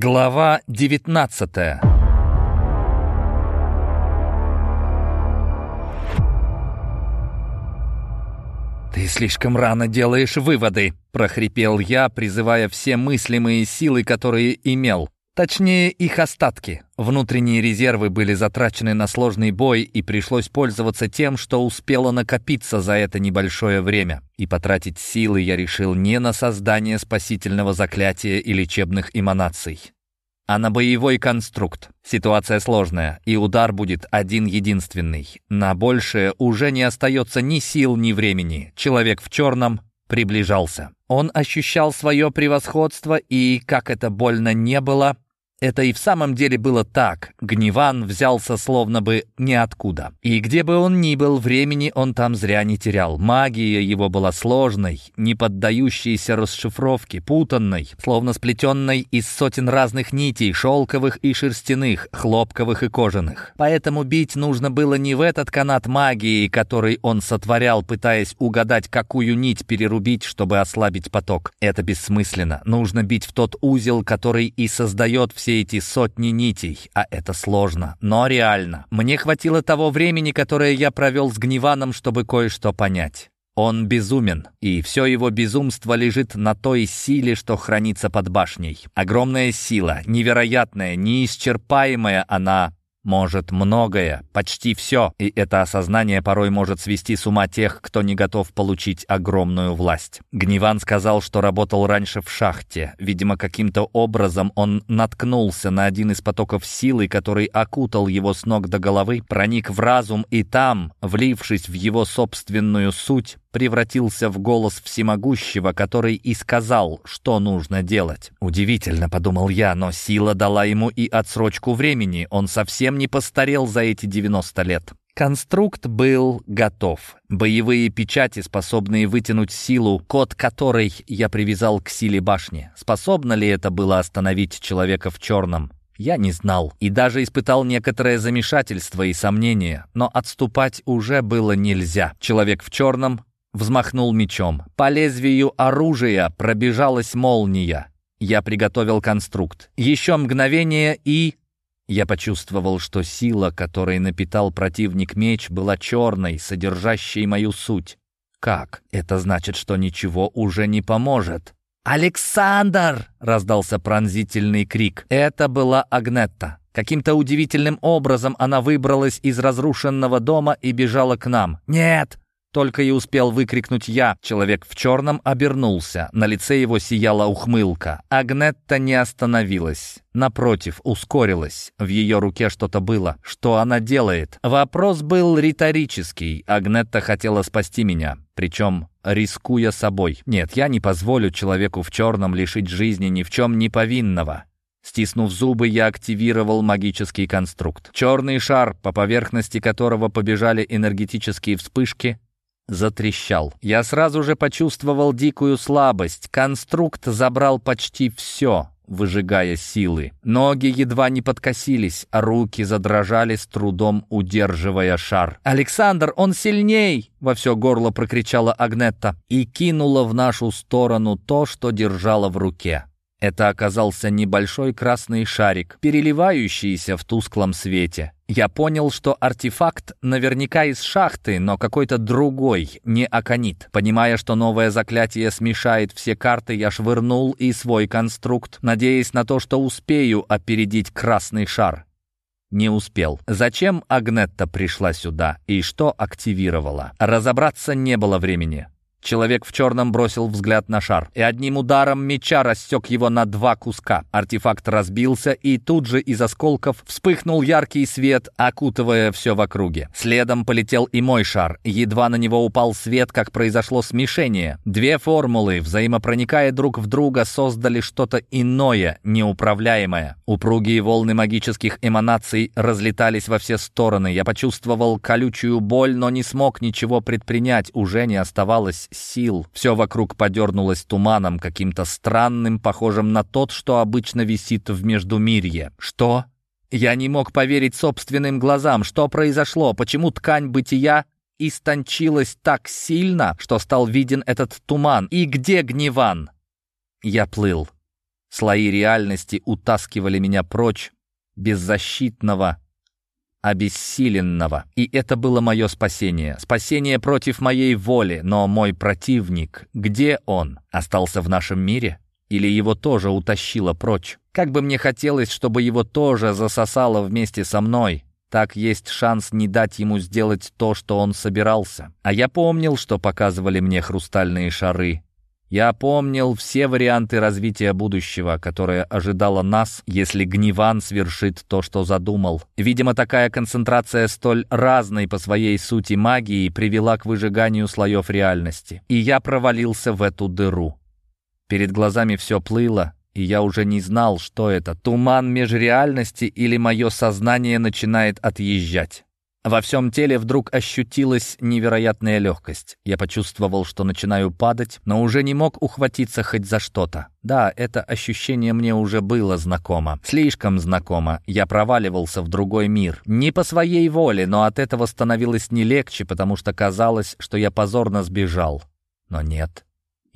Глава 19 «Ты слишком рано делаешь выводы», — прохрипел я, призывая все мыслимые силы, которые имел. Точнее, их остатки. Внутренние резервы были затрачены на сложный бой, и пришлось пользоваться тем, что успело накопиться за это небольшое время. И потратить силы я решил не на создание спасительного заклятия и лечебных эманаций, а на боевой конструкт. Ситуация сложная, и удар будет один-единственный. На большее уже не остается ни сил, ни времени. Человек в черном приближался. Он ощущал свое превосходство, и, как это больно не было, это и в самом деле было так. Гневан взялся словно бы ниоткуда. И где бы он ни был, времени он там зря не терял. Магия его была сложной, не поддающейся расшифровке, путанной, словно сплетенной из сотен разных нитей, шелковых и шерстяных, хлопковых и кожаных. Поэтому бить нужно было не в этот канат магии, который он сотворял, пытаясь угадать, какую нить перерубить, чтобы ослабить поток. Это бессмысленно. Нужно бить в тот узел, который и создает все все эти сотни нитей, а это сложно, но реально. Мне хватило того времени, которое я провел с Гневаном, чтобы кое-что понять. Он безумен, и все его безумство лежит на той силе, что хранится под башней. Огромная сила, невероятная, неисчерпаемая она может многое, почти все, и это осознание порой может свести с ума тех, кто не готов получить огромную власть. Гневан сказал, что работал раньше в шахте. Видимо, каким-то образом он наткнулся на один из потоков силы, который окутал его с ног до головы, проник в разум и там, влившись в его собственную суть, превратился в голос всемогущего, который и сказал, что нужно делать. Удивительно, подумал я, но сила дала ему и отсрочку времени. Он совсем не постарел за эти 90 лет. Конструкт был готов. Боевые печати, способные вытянуть силу, код которой я привязал к силе башни. Способно ли это было остановить человека в черном? Я не знал и даже испытал некоторое замешательство и сомнение, но отступать уже было нельзя. Человек в черном взмахнул мечом. По лезвию оружия пробежалась молния. Я приготовил конструкт. Еще мгновение и... Я почувствовал, что сила, которой напитал противник меч, была черной, содержащей мою суть. Как? Это значит, что ничего уже не поможет. «Александр!» — раздался пронзительный крик. Это была Агнетта. Каким-то удивительным образом она выбралась из разрушенного дома и бежала к нам. «Нет! Только и успел выкрикнуть я. Человек в черном обернулся. На лице его сияла ухмылка. Агнетта не остановилась. Напротив, ускорилась. В ее руке что-то было. Что она делает? Вопрос был риторический. Агнетта хотела спасти меня. Причем рискуя собой. Нет, я не позволю человеку в черном лишить жизни ни в чем не повинного. Стиснув зубы, я активировал магический конструкт. Черный шар, по поверхности которого побежали энергетические вспышки, затрещал. Я сразу же почувствовал дикую слабость. Конструкт забрал почти все, выжигая силы. Ноги едва не подкосились, а руки задрожали с трудом, удерживая шар. «Александр, он сильней!» — во все горло прокричала Агнетта и кинула в нашу сторону то, что держала в руке. Это оказался небольшой красный шарик, переливающийся в тусклом свете. Я понял, что артефакт наверняка из шахты, но какой-то другой, не аконит. Понимая, что новое заклятие смешает все карты, я швырнул и свой конструкт, надеясь на то, что успею опередить красный шар. Не успел. Зачем Агнетта пришла сюда и что активировала? Разобраться не было времени. Человек в черном бросил взгляд на шар и одним ударом меча рассек его на два куска. Артефакт разбился, и тут же из осколков вспыхнул яркий свет, окутывая все в округе. Следом полетел и мой шар. Едва на него упал свет, как произошло смешение. Две формулы, взаимопроникая друг в друга, создали что-то иное, неуправляемое. Упругие волны магических эманаций разлетались во все стороны. Я почувствовал колючую боль, но не смог ничего предпринять. Уже не оставалось сил. Все вокруг подернулось туманом, каким-то странным, похожим на тот, что обычно висит в Междумирье. Что? Я не мог поверить собственным глазам. Что произошло? Почему ткань бытия истончилась так сильно, что стал виден этот туман? И где Гневан? Я плыл. Слои реальности утаскивали меня прочь, беззащитного, обессиленного. И это было мое спасение. Спасение против моей воли. Но мой противник, где он? Остался в нашем мире? Или его тоже утащило прочь? Как бы мне хотелось, чтобы его тоже засосало вместе со мной. Так есть шанс не дать ему сделать то, что он собирался. А я помнил, что показывали мне хрустальные шары. Я помнил все варианты развития будущего, которое ожидало нас, если Гневан свершит то, что задумал. Видимо, такая концентрация столь разной по своей сути магии привела к выжиганию слоев реальности. И я провалился в эту дыру. Перед глазами все плыло, и я уже не знал, что это, туман межреальности или мое сознание начинает отъезжать. Во всем теле вдруг ощутилась невероятная легкость. Я почувствовал, что начинаю падать, но уже не мог ухватиться хоть за что-то. Да, это ощущение мне уже было знакомо. Слишком знакомо. Я проваливался в другой мир. Не по своей воле, но от этого становилось не легче, потому что казалось, что я позорно сбежал. Но нет.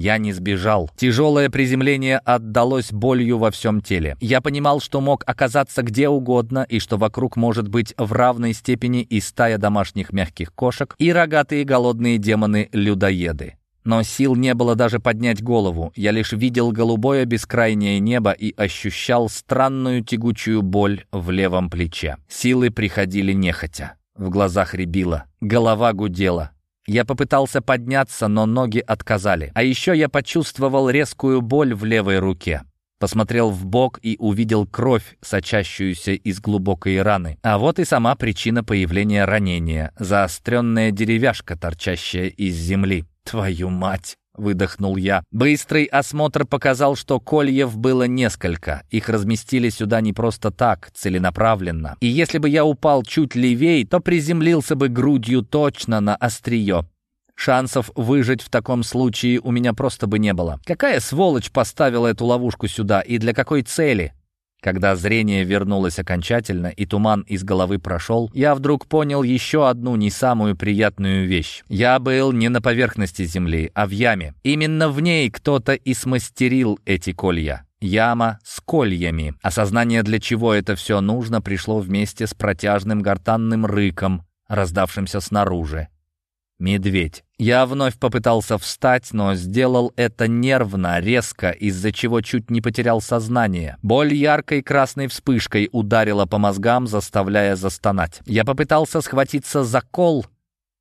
Я не сбежал. Тяжелое приземление отдалось болью во всем теле. Я понимал, что мог оказаться где угодно и что вокруг может быть в равной степени и стая домашних мягких кошек, и рогатые голодные демоны-людоеды. Но сил не было даже поднять голову. Я лишь видел голубое бескрайнее небо и ощущал странную тягучую боль в левом плече. Силы приходили нехотя. В глазах рябило, голова гудела. Я попытался подняться, но ноги отказали. А еще я почувствовал резкую боль в левой руке. Посмотрел в бок и увидел кровь, сочащуюся из глубокой раны. А вот и сама причина появления ранения. Заостренная деревяшка, торчащая из земли. Твою мать! Выдохнул я. Быстрый осмотр показал, что кольев было несколько. Их разместили сюда не просто так, целенаправленно. И если бы я упал чуть левей, то приземлился бы грудью точно на острие. Шансов выжить в таком случае у меня просто бы не было. Какая сволочь поставила эту ловушку сюда и для какой цели? Когда зрение вернулось окончательно и туман из головы прошел, я вдруг понял еще одну не самую приятную вещь. Я был не на поверхности земли, а в яме. Именно в ней кто-то и смастерил эти колья. Яма с кольями. Осознание, для чего это все нужно, пришло вместе с протяжным гортанным рыком, раздавшимся снаружи. Медведь. Я вновь попытался встать, но сделал это нервно, резко, из-за чего чуть не потерял сознание. Боль яркой красной вспышкой ударила по мозгам, заставляя застонать. Я попытался схватиться за кол,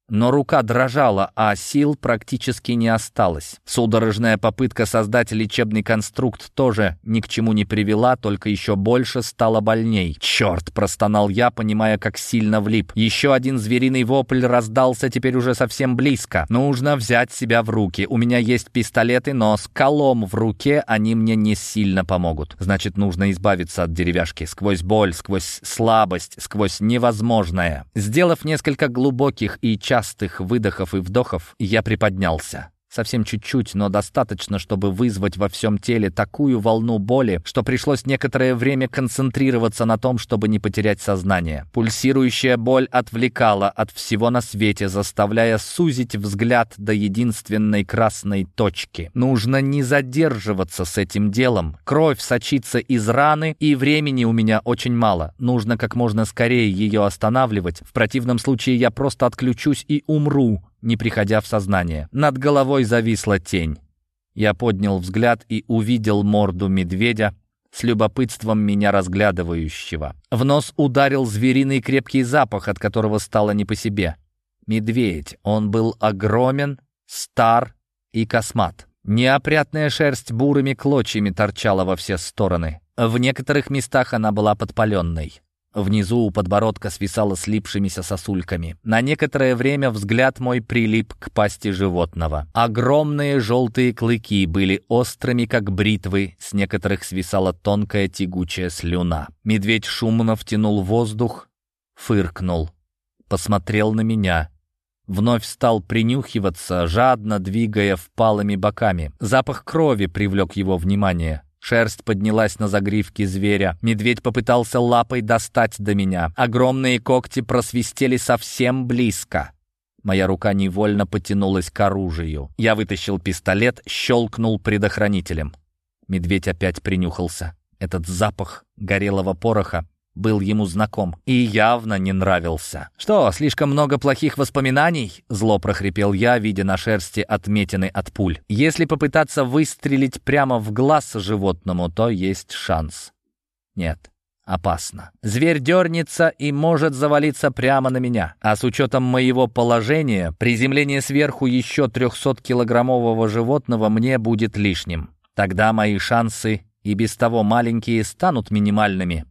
но рука дрожала, а сил практически не осталось. Судорожная попытка создать лечебный конструкт тоже ни к чему не привела, только еще больше стало больней. «Черт!» — простонал я, понимая, как сильно влип. Еще один звериный вопль раздался теперь уже совсем близко. Нужно взять себя в руки. У меня есть пистолеты, но с колом в руке они мне не сильно помогут. Значит, нужно избавиться от деревяшки. Сквозь боль, сквозь слабость, сквозь невозможное. Сделав несколько глубоких и частых частых выдохов и вдохов я приподнялся. Совсем чуть-чуть, но достаточно, чтобы вызвать во всем теле такую волну боли, что пришлось некоторое время концентрироваться на том, чтобы не потерять сознание. Пульсирующая боль отвлекала от всего на свете, заставляя сузить взгляд до единственной красной точки. Нужно не задерживаться с этим делом. Кровь сочится из раны, и времени у меня очень мало. Нужно как можно скорее ее останавливать. В противном случае я просто отключусь и умру, не приходя в сознание. Над головой зависла тень. Я поднял взгляд и увидел морду медведя, с любопытством меня разглядывающего. В нос ударил звериный крепкий запах, от которого стало не по себе. Медведь. Он был огромен, стар и космат. Неопрятная шерсть бурыми клочьями торчала во все стороны. В некоторых местах она была подпаленной. Внизу у подбородка свисало слипшимися сосульками. На некоторое время взгляд мой прилип к пасти животного. Огромные желтые клыки были острыми, как бритвы, с некоторых свисала тонкая тягучая слюна. Медведь шумно втянул воздух, фыркнул, посмотрел на меня. Вновь стал принюхиваться, жадно двигая впалыми боками. Запах крови привлек его внимание. Шерсть поднялась на загривке зверя. Медведь попытался лапой достать до меня. Огромные когти просвистели совсем близко. Моя рука невольно потянулась к оружию. Я вытащил пистолет, щелкнул предохранителем. Медведь опять принюхался. Этот запах горелого пороха был ему знаком и явно не нравился. «Что, слишком много плохих воспоминаний?» — зло прохрипел я, видя на шерсти отметины от пуль. «Если попытаться выстрелить прямо в глаз животному, то есть шанс». «Нет, опасно. Зверь дернется и может завалиться прямо на меня. А с учетом моего положения, приземление сверху еще 300-килограммового животного мне будет лишним. Тогда мои шансы и без того маленькие станут минимальными.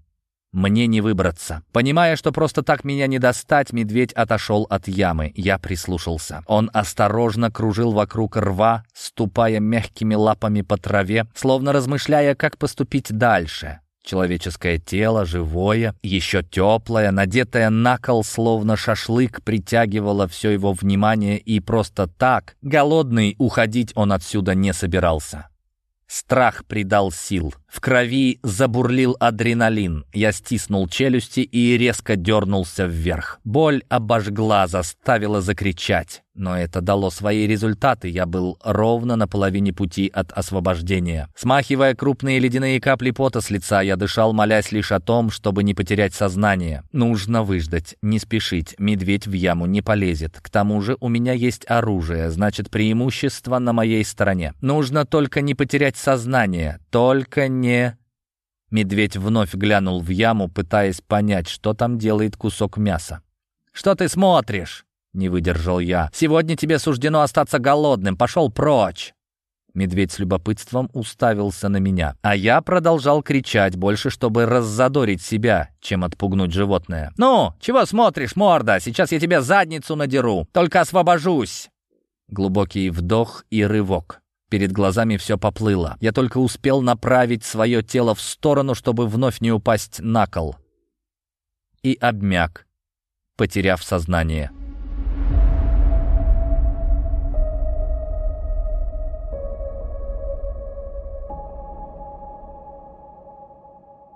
Мне не выбраться. Понимая, что просто так меня не достать, медведь отошел от ямы. Я прислушался. Он осторожно кружил вокруг рва, ступая мягкими лапами по траве, словно размышляя, как поступить дальше. Человеческое тело, живое, еще теплое, надетое на кол, словно шашлык, притягивало все его внимание, и просто так, голодный, уходить он отсюда не собирался. Страх придал сил. В крови забурлил адреналин. Я стиснул челюсти и резко дернулся вверх. Боль обожгла, заставила закричать. Но это дало свои результаты. Я был ровно на половине пути от освобождения. Смахивая крупные ледяные капли пота с лица, я дышал, молясь лишь о том, чтобы не потерять сознание. Нужно выждать, не спешить. Медведь в яму не полезет. К тому же у меня есть оружие, значит преимущество на моей стороне. Нужно только не потерять сознание. Только не... Медведь вновь глянул в яму, пытаясь понять, что там делает кусок мяса. «Что ты смотришь?» Не выдержал я. «Сегодня тебе суждено остаться голодным. Пошел прочь!» Медведь с любопытством уставился на меня, а я продолжал кричать, больше чтобы раззадорить себя, чем отпугнуть животное. «Ну, чего смотришь, морда? Сейчас я тебе задницу надеру. Только освобожусь!» Глубокий вдох и рывок. Перед глазами все поплыло. Я только успел направить свое тело в сторону, чтобы вновь не упасть на кол. И обмяк, потеряв сознание.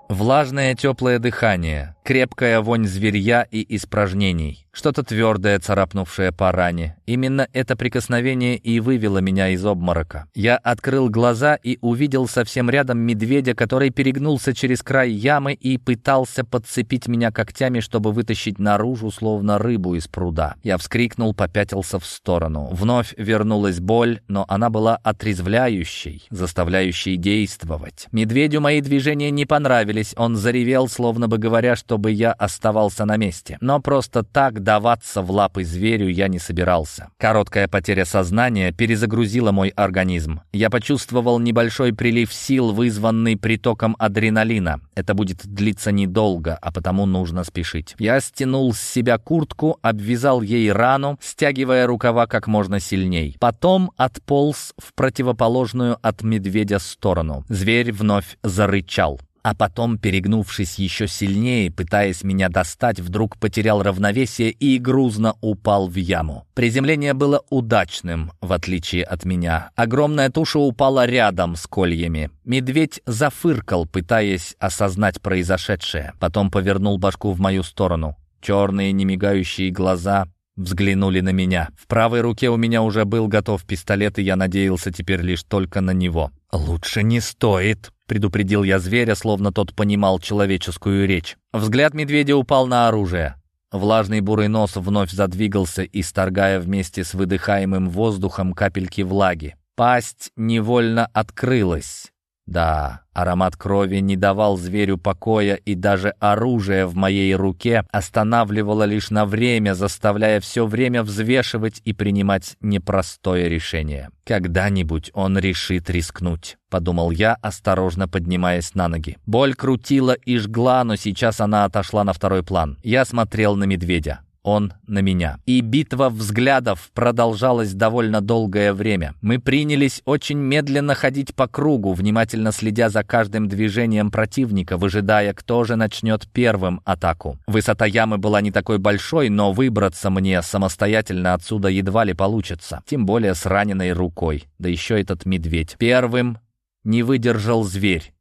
Влажное теплое дыхание, крепкая вонь зверья и испражнений, что-то твердое, царапнувшее по ране. Именно это прикосновение и вывело меня из обморока. Я открыл глаза и увидел совсем рядом медведя, который перегнулся через край ямы и пытался подцепить меня когтями, чтобы вытащить наружу, словно рыбу из пруда. Я вскрикнул, попятился в сторону. Вновь вернулась боль, но она была отрезвляющей, заставляющей действовать. Медведю мои движения не понравились, он заревел, словно бы говоря, чтобы я оставался на месте. Но просто так даваться в лапы зверю я не собирался. Короткая потеря сознания перезагрузила мой организм. Я почувствовал небольшой прилив сил, вызванный притоком адреналина. Это будет длиться недолго, а потому нужно спешить. Я стянул с себя куртку, обвязал ей рану, стягивая рукава как можно сильней. Потом отполз в противоположную от медведя сторону. Зверь вновь зарычал а потом, перегнувшись еще сильнее, пытаясь меня достать, вдруг потерял равновесие и грузно упал в яму. Приземление было удачным, в отличие от меня. Огромная туша упала рядом с кольями. Медведь зафыркал, пытаясь осознать произошедшее. Потом повернул башку в мою сторону. Черные немигающие глаза взглянули на меня. В правой руке у меня уже был готов пистолет, и я надеялся теперь лишь только на него. «Лучше не стоит», — предупредил я зверя, словно тот понимал человеческую речь. Взгляд медведя упал на оружие. Влажный бурый нос вновь задвигался, исторгая вместе с выдыхаемым воздухом капельки влаги. Пасть невольно открылась. Да, аромат крови не давал зверю покоя, и даже оружие в моей руке останавливало лишь на время, заставляя все время взвешивать и принимать непростое решение. «Когда-нибудь он решит рискнуть», — подумал я, осторожно поднимаясь на ноги. Боль крутила и жгла, но сейчас она отошла на второй план. Я смотрел на медведя он на меня. И битва взглядов продолжалась довольно долгое время. Мы принялись очень медленно ходить по кругу, внимательно следя за каждым движением противника, выжидая, кто же начнет первым атаку. Высота ямы была не такой большой, но выбраться мне самостоятельно отсюда едва ли получится. Тем более с раненой рукой. Да еще этот медведь. Первым не выдержал зверь.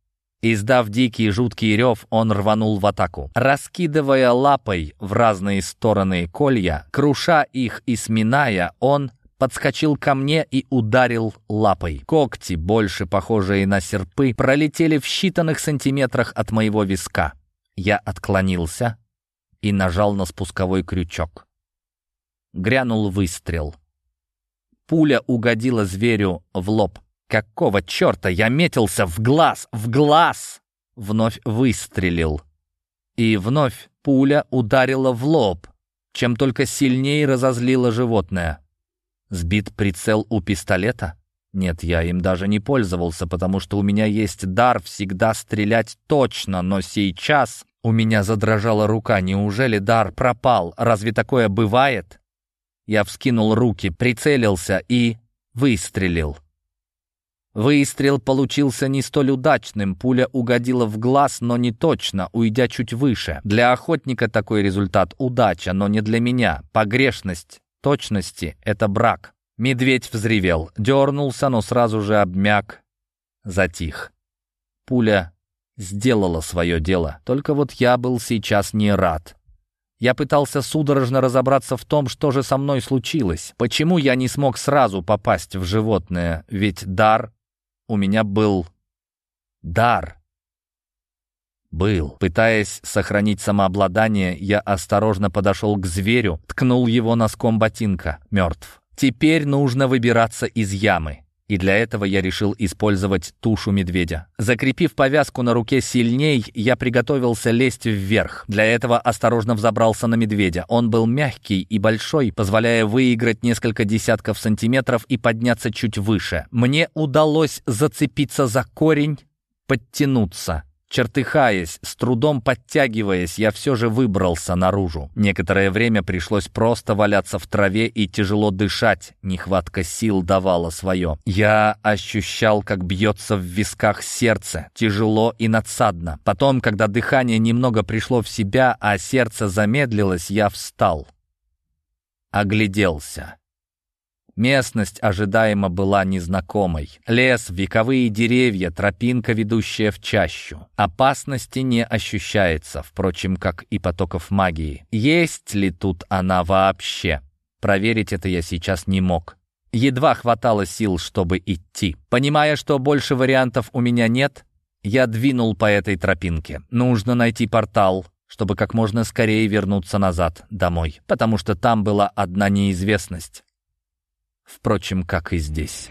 Издав дикий жуткий рев, он рванул в атаку. Раскидывая лапой в разные стороны колья, круша их и сминая, он подскочил ко мне и ударил лапой. Когти, больше похожие на серпы, пролетели в считанных сантиметрах от моего виска. Я отклонился и нажал на спусковой крючок. Грянул выстрел. Пуля угодила зверю в лоб. Какого черта я метился в глаз, в глаз! Вновь выстрелил. И вновь пуля ударила в лоб, чем только сильнее разозлило животное. Сбит прицел у пистолета? Нет, я им даже не пользовался, потому что у меня есть дар всегда стрелять точно, но сейчас у меня задрожала рука. Неужели дар пропал? Разве такое бывает? Я вскинул руки, прицелился и выстрелил. Выстрел получился не столь удачным, пуля угодила в глаз, но не точно, уйдя чуть выше. Для охотника такой результат — удача, но не для меня. Погрешность точности — это брак. Медведь взревел, дернулся, но сразу же обмяк, затих. Пуля сделала свое дело, только вот я был сейчас не рад. Я пытался судорожно разобраться в том, что же со мной случилось. Почему я не смог сразу попасть в животное? Ведь дар у меня был... Дар. Был. Пытаясь сохранить самообладание, я осторожно подошел к зверю, ткнул его носком ботинка. Мертв. Теперь нужно выбираться из ямы. И для этого я решил использовать тушу медведя. Закрепив повязку на руке сильней, я приготовился лезть вверх. Для этого осторожно взобрался на медведя. Он был мягкий и большой, позволяя выиграть несколько десятков сантиметров и подняться чуть выше. Мне удалось зацепиться за корень, подтянуться. Чертыхаясь, с трудом подтягиваясь, я все же выбрался наружу. Некоторое время пришлось просто валяться в траве и тяжело дышать. Нехватка сил давала свое. Я ощущал, как бьется в висках сердце, тяжело и надсадно. Потом, когда дыхание немного пришло в себя, а сердце замедлилось, я встал. Огляделся. Местность ожидаемо была незнакомой. Лес, вековые деревья, тропинка, ведущая в чащу. Опасности не ощущается, впрочем, как и потоков магии. Есть ли тут она вообще? Проверить это я сейчас не мог. Едва хватало сил, чтобы идти. Понимая, что больше вариантов у меня нет, я двинул по этой тропинке. Нужно найти портал, чтобы как можно скорее вернуться назад, домой. Потому что там была одна неизвестность. Впрочем, как и здесь.